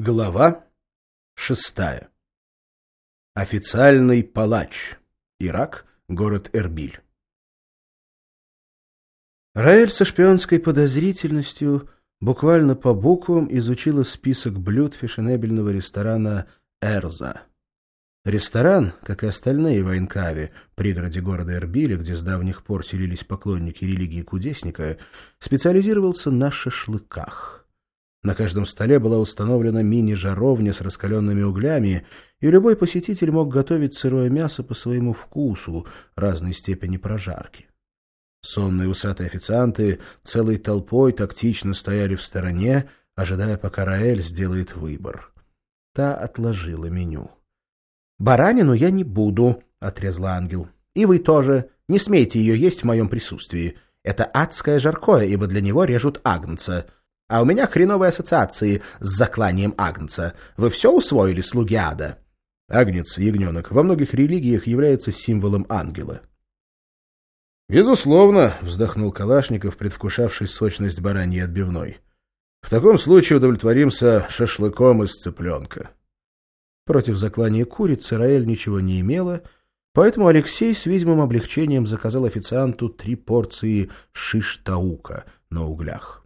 Глава шестая. Официальный палач. Ирак, город Эрбиль. Раэль со шпионской подозрительностью буквально по буквам изучила список блюд фешенебельного ресторана «Эрза». Ресторан, как и остальные в Айнкаве, пригороде города Эрбиля, где с давних пор селились поклонники религии кудесника, специализировался на шашлыках – на каждом столе была установлена мини-жаровня с раскаленными углями, и любой посетитель мог готовить сырое мясо по своему вкусу разной степени прожарки. Сонные усатые официанты целой толпой тактично стояли в стороне, ожидая, пока Раэль сделает выбор. Та отложила меню. «Баранину я не буду», — отрезала ангел. «И вы тоже. Не смейте ее есть в моем присутствии. Это адское жаркое, ибо для него режут агнца». А у меня хреновые ассоциации с закланием Агнца. Вы все усвоили, слуги ада?» Агнец, ягненок, во многих религиях является символом ангела. «Безусловно», — вздохнул Калашников, предвкушавший сочность бараньей отбивной. «В таком случае удовлетворимся шашлыком из цыпленка». Против заклания курицы Раэль ничего не имела, поэтому Алексей с видимым облегчением заказал официанту три порции шиш-таука на углях.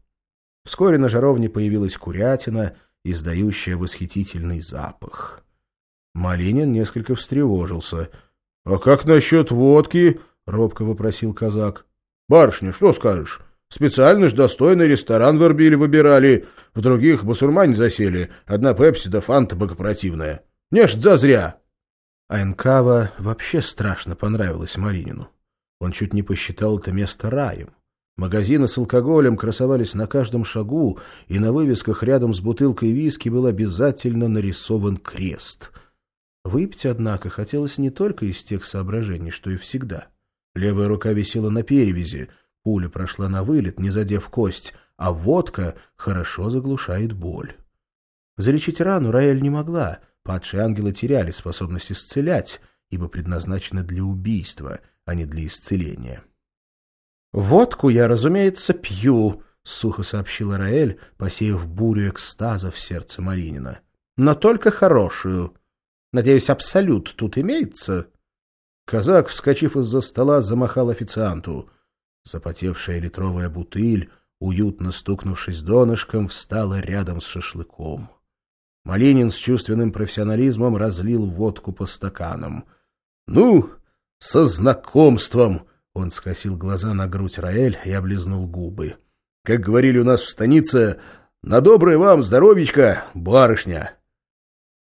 Вскоре на жаровне появилась курятина, издающая восхитительный запах. Малинин несколько встревожился. — А как насчет водки? — робко вопросил казак. — Барышня, что скажешь? Специально ж достойный ресторан в Эрбиле выбирали. В других басурмане засели. Одна пепси да фанта богопротивная. Не ж зазря. Айнкава вообще страшно понравилась Маринину. Он чуть не посчитал это место раем. Магазины с алкоголем красовались на каждом шагу, и на вывесках рядом с бутылкой виски был обязательно нарисован крест. Выпить, однако, хотелось не только из тех соображений, что и всегда. Левая рука висела на перевязи, пуля прошла на вылет, не задев кость, а водка хорошо заглушает боль. Залечить рану Раэль не могла, падшие ангелы теряли способность исцелять, ибо предназначены для убийства, а не для исцеления. «Водку я, разумеется, пью», — сухо сообщила Раэль, посеяв бурю экстаза в сердце Маринина. «Но только хорошую. Надеюсь, абсолют тут имеется?» Казак, вскочив из-за стола, замахал официанту. Запотевшая литровая бутыль, уютно стукнувшись донышком, встала рядом с шашлыком. Малинин с чувственным профессионализмом разлил водку по стаканам. «Ну, со знакомством!» Он скосил глаза на грудь Раэль и облизнул губы. — Как говорили у нас в станице, на доброе вам здоровичка, барышня!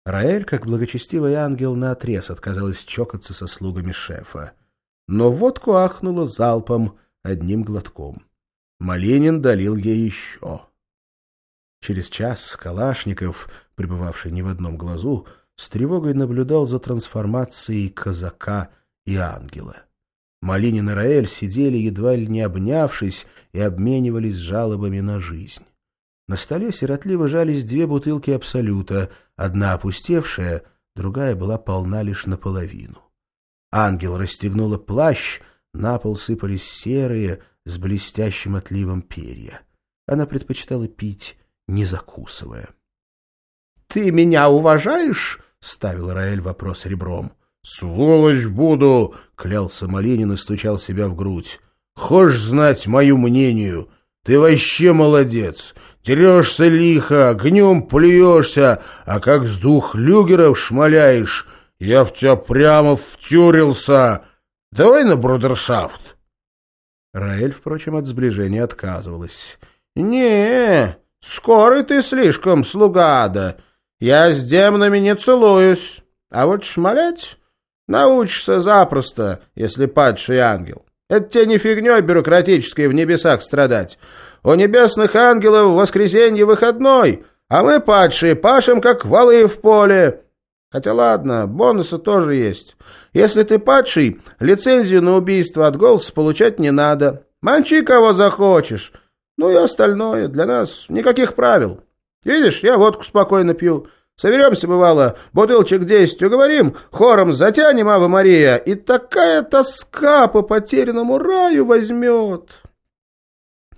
Раэль, как благочестивый ангел, наотрез отказалась чокаться со слугами шефа. Но водку ахнула залпом, одним глотком. Малинин долил ей еще. Через час Калашников, пребывавший не в одном глазу, с тревогой наблюдал за трансформацией казака и ангела. Малинин и Раэль сидели, едва ли не обнявшись, и обменивались жалобами на жизнь. На столе сиротливо жались две бутылки Абсолюта, одна опустевшая, другая была полна лишь наполовину. Ангел расстегнула плащ, на пол сыпались серые, с блестящим отливом перья. Она предпочитала пить, не закусывая. — Ты меня уважаешь? — ставил Раэль вопрос ребром. — «Сволочь буду!» — клялся Малинин и стучал себя в грудь. «Хочешь знать мою мнению? Ты вообще молодец! Терешься лихо, огнем плюешься, а как с двух люгеров шмаляешь, я в тебя прямо втюрился! Давай на брудершафт!» Раэль, впрочем, от сближения отказывалась. «Не, скорый ты слишком, слуга ада. Я с демонами не целуюсь, а вот шмалять Научишься запросто, если падший ангел. Это тебе не фигней бюрократической в небесах страдать. У небесных ангелов воскресенье выходной, а мы, падшие, пашем, как валы в поле. Хотя ладно, бонусы тоже есть. Если ты падший, лицензию на убийство от голоса получать не надо. Манчи кого захочешь. Ну и остальное для нас никаких правил. Видишь, я водку спокойно пью. Соберемся, бывало, бутылочек десять уговорим, хором затянем, Ава Мария, и такая тоска по потерянному раю возьмет.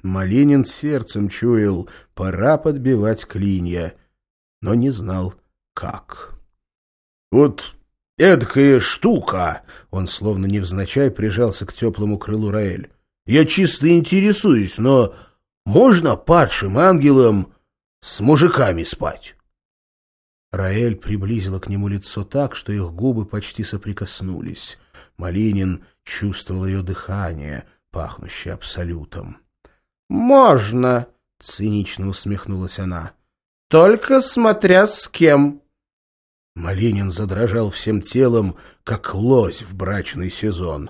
Малинин сердцем чуял, пора подбивать клинья. но не знал, как. «Вот эдакая штука!» — он словно невзначай прижался к теплому крылу Раэль. «Я чисто интересуюсь, но можно падшим ангелам с мужиками спать?» Раэль приблизила к нему лицо так, что их губы почти соприкоснулись. Малинин чувствовал ее дыхание, пахнущее абсолютом. «Можно!» — цинично усмехнулась она. «Только смотря с кем!» Малинин задрожал всем телом, как лось в брачный сезон.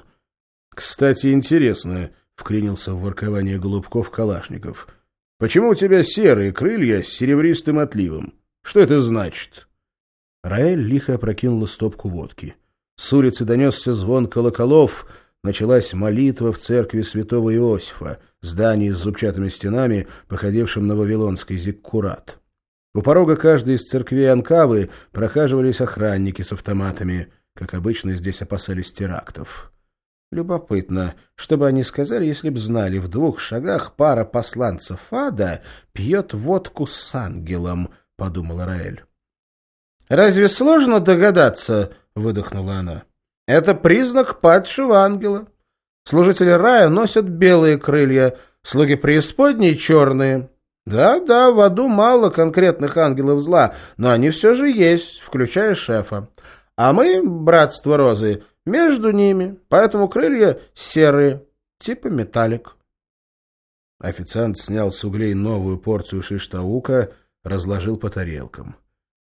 «Кстати, интересно», — вклинился в воркование голубков Калашников, «почему у тебя серые крылья с серебристым отливом? Что это значит?» Раэль лихо опрокинула стопку водки. С улицы донесся звон колоколов, началась молитва в церкви святого Иосифа, здании с зубчатыми стенами, походившим на вавилонский зиккурат. У порога каждой из церквей Анкавы прохаживались охранники с автоматами. Как обычно, здесь опасались терактов. Любопытно, что бы они сказали, если б знали, в двух шагах пара посланцев ада пьет водку с ангелом, — подумала Раэль. — Разве сложно догадаться, — выдохнула она, — это признак падшего ангела. Служители рая носят белые крылья, слуги преисподней — черные. Да-да, в аду мало конкретных ангелов зла, но они все же есть, включая шефа. А мы, братство Розы, между ними, поэтому крылья серые, типа металлик. Официант снял с углей новую порцию шиштаука, разложил по тарелкам.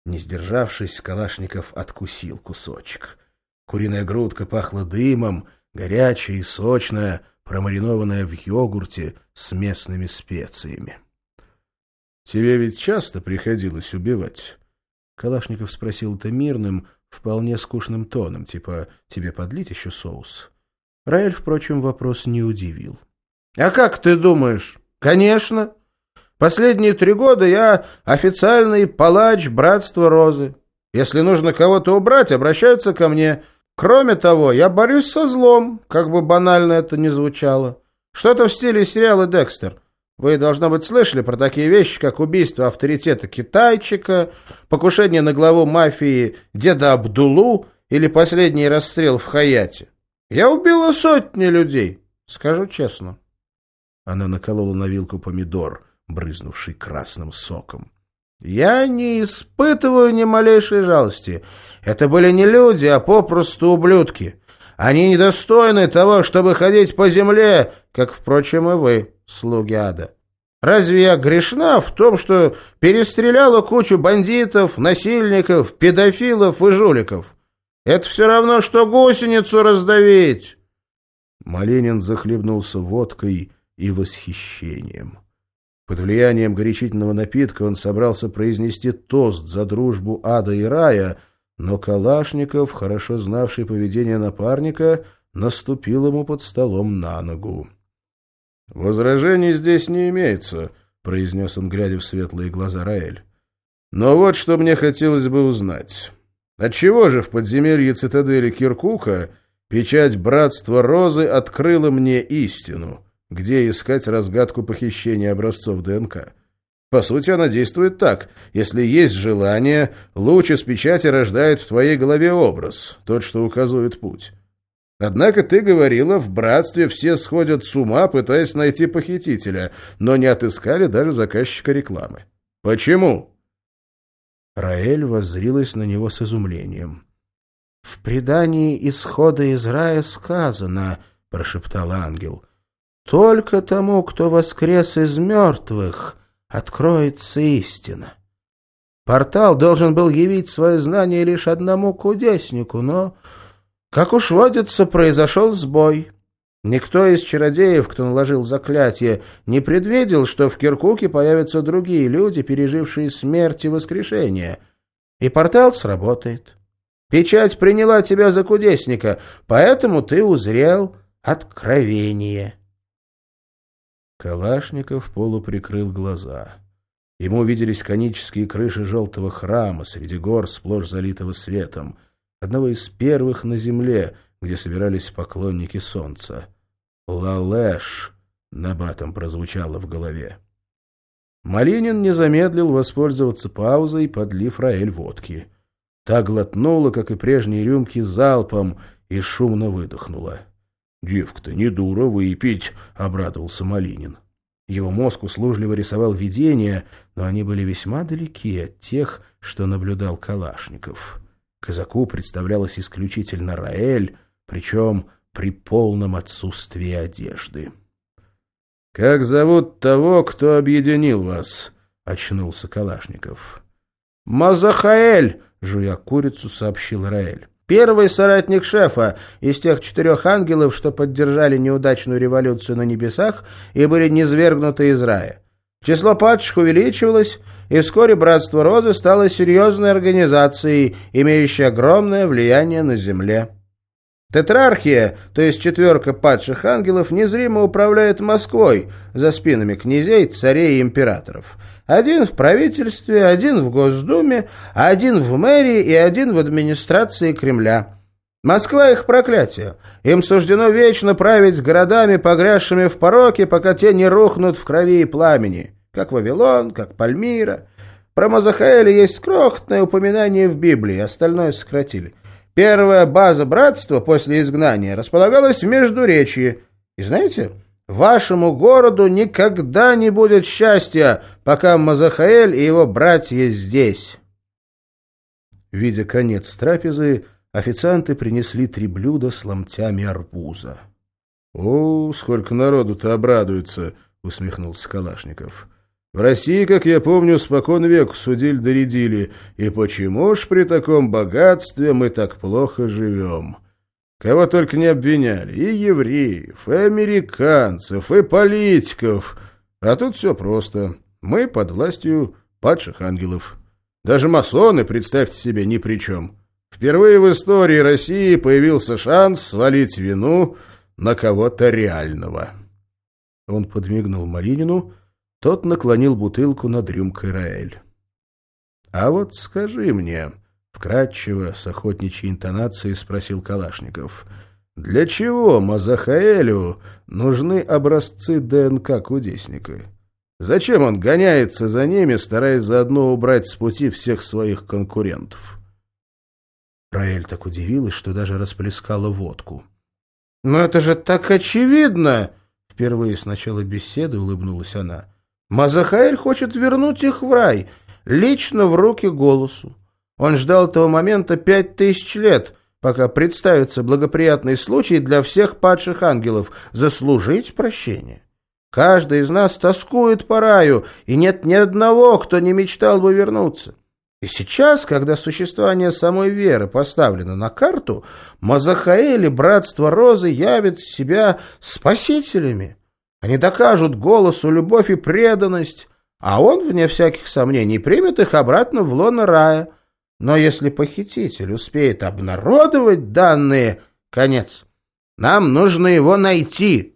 Не сдержавшись, Калашников откусил кусочек. Куриная грудка пахла дымом, горячая и сочная, промаринованная в йогурте с местными специями. Тебе ведь часто приходилось убивать? Калашников спросил это мирным, вполне скучным тоном, типа «тебе подлить еще соус?». Раэль, впрочем, вопрос не удивил. «А как ты думаешь? Конечно. Последние три года я официальный палач Братства Розы. Если нужно кого-то убрать, обращаются ко мне. Кроме того, я борюсь со злом, как бы банально это ни звучало. Что-то в стиле сериала «Декстер». Вы, должно быть, слышали про такие вещи, как убийство авторитета китайчика, покушение на главу мафии деда Абдулу или последний расстрел в Хаяте. Я убила сотни людей, скажу честно. Она наколола на вилку помидор, брызнувший красным соком. Я не испытываю ни малейшей жалости. Это были не люди, а попросту ублюдки. Они недостойны того, чтобы ходить по земле, как, впрочем, и вы слуги ада. Разве я грешна в том, что перестреляла кучу бандитов, насильников, педофилов и жуликов? Это все равно, что гусеницу раздавить. Малинин захлебнулся водкой и восхищением. Под влиянием горячительного напитка он собрался произнести тост за дружбу ада и рая, но Калашников, хорошо знавший поведение напарника, наступил ему под столом на ногу. — Возражений здесь не имеется, — произнес он, глядя в светлые глаза Раэль. — Но вот что мне хотелось бы узнать. Отчего же в подземелье цитадели Киркука печать Братства Розы открыла мне истину, где искать разгадку похищения образцов ДНК? По сути, она действует так. Если есть желание, луч из печати рождает в твоей голове образ, тот, что указывает путь. Однако ты говорила, в братстве все сходят с ума, пытаясь найти похитителя, но не отыскали даже заказчика рекламы. Почему? Раэль воззрилась на него с изумлением. — В предании исхода из рая сказано, — прошептал ангел, — только тому, кто воскрес из мертвых, откроется истина. Портал должен был явить свое знание лишь одному кудеснику, но как уж водится, произошел сбой. Никто из чародеев, кто наложил заклятие, не предвидел, что в Киркуке появятся другие люди, пережившие смерть и воскрешение. И портал сработает. Печать приняла тебя за кудесника, поэтому ты узрел откровение. Калашников полуприкрыл глаза. Ему виделись конические крыши желтого храма среди гор, сплошь залитого светом — одного из первых на земле, где собирались поклонники солнца. «Лалэш» набатом прозвучало в голове. Малинин не замедлил воспользоваться паузой, подлив Раэль водки. Та глотнула, как и прежние рюмки, залпом и шумно выдохнула. — Девка-то не дура выпить, — обрадовался Малинин. Его мозг услужливо рисовал видения, но они были весьма далеки от тех, что наблюдал Калашников. Казаку представлялась исключительно Раэль, причем при полном отсутствии одежды. — Как зовут того, кто объединил вас? — очнулся Калашников. — Мазахаэль! — жуя курицу, сообщил Раэль. Первый соратник шефа из тех четырех ангелов, что поддержали неудачную революцию на небесах и были низвергнуты из рая. Число падших увеличивалось, и вскоре Братство Розы стало серьезной организацией, имеющей огромное влияние на земле. Тетрархия, то есть четверка падших ангелов, незримо управляет Москвой за спинами князей, царей и императоров. Один в правительстве, один в Госдуме, один в мэрии и один в администрации Кремля. Москва их проклятие. Им суждено вечно править городами, погрязшими в пороке, пока те не рухнут в крови и пламени, как Вавилон, как Пальмира. Про Мазахаэля есть крохотное упоминание в Библии, остальное сократили. Первая база братства после изгнания располагалась в Междуречье. И знаете, вашему городу никогда не будет счастья, пока Мазахаэль и его братья здесь. Видя конец трапезы, официанты принесли три блюда с ломтями арбуза. — О, сколько народу-то обрадуется! — усмехнулся Калашников. В России, как я помню, спокон век судили-доредили. И почему ж при таком богатстве мы так плохо живем? Кого только не обвиняли. И евреев, и американцев, и политиков. А тут все просто. Мы под властью падших ангелов. Даже масоны, представьте себе, ни при чем. Впервые в истории России появился шанс свалить вину на кого-то реального. Он подмигнул Маринину, тот наклонил бутылку над рюмкой Раэль. — А вот скажи мне, — вкратчиво, с охотничьей интонацией спросил Калашников, — для чего Мазахаэлю нужны образцы ДНК кудесника? Зачем он гоняется за ними, стараясь заодно убрать с пути всех своих конкурентов? Раэль так удивилась, что даже расплескала водку. — Но это же так очевидно! — впервые с начала беседы улыбнулась она. — Мазахаэль хочет вернуть их в рай, лично в руки голосу. Он ждал этого момента пять тысяч лет, пока представится благоприятный случай для всех падших ангелов заслужить прощение. Каждый из нас тоскует по раю, и нет ни одного, кто не мечтал бы вернуться. И сейчас, когда существование самой веры поставлено на карту, Мазахаэль и Братство Розы явят себя спасителями. Они докажут голосу любовь и преданность, а он, вне всяких сомнений, примет их обратно в лоно рая. Но если похититель успеет обнародовать данные, конец. Нам нужно его найти.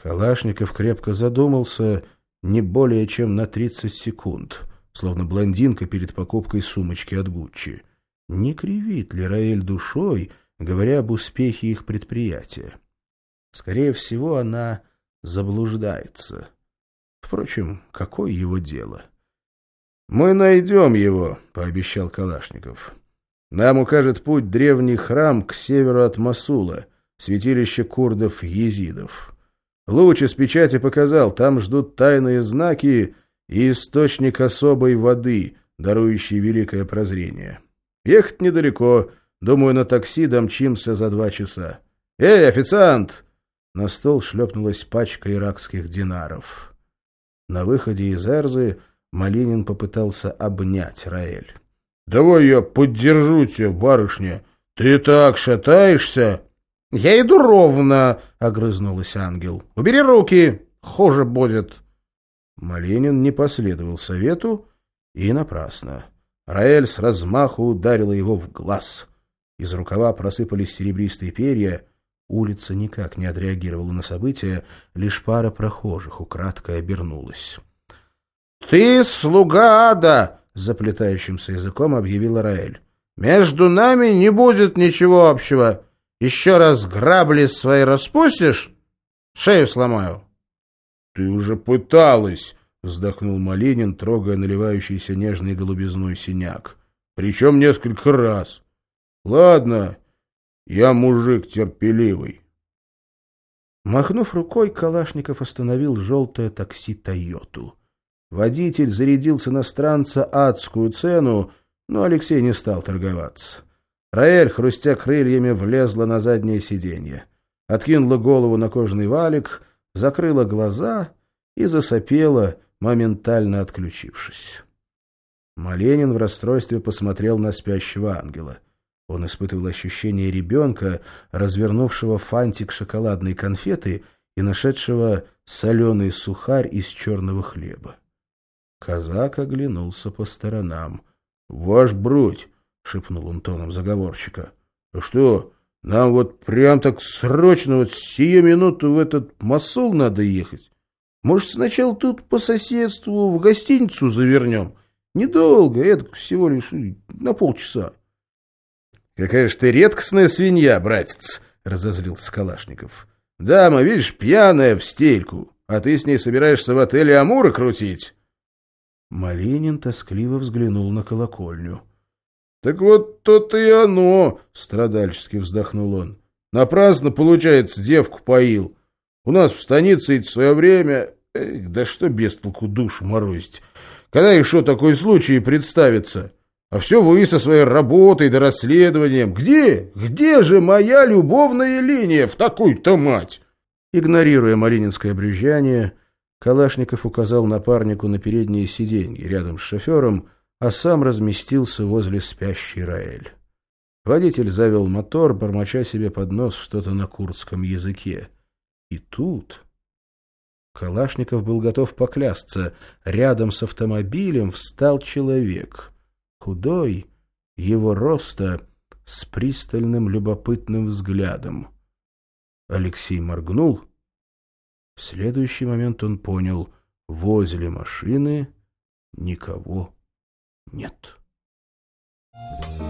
Калашников крепко задумался не более чем на 30 секунд, словно блондинка перед покупкой сумочки от Гуччи. Не кривит ли Раэль душой, говоря об успехе их предприятия? Скорее всего, она заблуждается. Впрочем, какое его дело? — Мы найдем его, — пообещал Калашников. — Нам укажет путь древний храм к северу от Масула, святилище курдов-езидов. Луч из печати показал, там ждут тайные знаки и источник особой воды, дарующий великое прозрение. Ехать недалеко, думаю, на такси домчимся за два часа. «Эй, официант!» На стол шлепнулась пачка иракских динаров. На выходе из Эрзы Малинин попытался обнять Раэль. — Давай я поддержу тебя, барышня. Ты так шатаешься. — Я иду ровно, — огрызнулась ангел. — Убери руки, хуже будет. Малинин не последовал совету, и напрасно. Раэль с размаху ударила его в глаз. Из рукава просыпались серебристые перья — Улица никак не отреагировала на события, лишь пара прохожих украдкой обернулась. — Ты слуга ада! — заплетающимся языком объявила Раэль. — Между нами не будет ничего общего. Еще раз грабли свои распустишь — шею сломаю. — Ты уже пыталась! — вздохнул Малинин, трогая наливающийся нежной голубизной синяк. Причем несколько раз. Ладно, я мужик терпеливый. Махнув рукой, Калашников остановил желтое такси «Тойоту». Водитель зарядил с иностранца адскую цену, но Алексей не стал торговаться. Раэль, хрустя крыльями, влезла на заднее сиденье. Откинула голову на кожаный валик, закрыла глаза и засопела, моментально отключившись. Маленин в расстройстве посмотрел на спящего ангела. Он испытывал ощущение ребенка, развернувшего фантик шоколадной конфеты и нашедшего соленый сухарь из черного хлеба. Казак оглянулся по сторонам. — Ваш бродь! — шепнул он тоном заговорщика. — Что, нам вот прям так срочно, вот сию минуту в этот масол надо ехать? Может, сначала тут по соседству в гостиницу завернем? Недолго, это всего лишь на полчаса. — Какая ж ты редкостная свинья, братец! — разозлился Калашников. — Дама, видишь, пьяная в стельку, а ты с ней собираешься в отеле Амура крутить? Малинин тоскливо взглянул на колокольню. — Так вот то-то и оно, — страдальчески вздохнул он. — Напрасно, получается, девку поил. У нас в станице в свое время... Эх, да что без толку душу морозить. Когда еще такой случай представится? А все вы со своей работой да расследованием. Где? Где же моя любовная линия в такую-то мать? Игнорируя марининское брюзжание, Калашников указал напарнику на передние сиденья рядом с шофером, а сам разместился возле спящей Раэль. Водитель завел мотор, бормоча себе под нос что-то на курдском языке. И тут... Калашников был готов поклясться. Рядом с автомобилем встал человек. Худой, его роста, с пристальным любопытным взглядом. Алексей моргнул — в следующий момент он понял, возле машины никого нет. Thank you.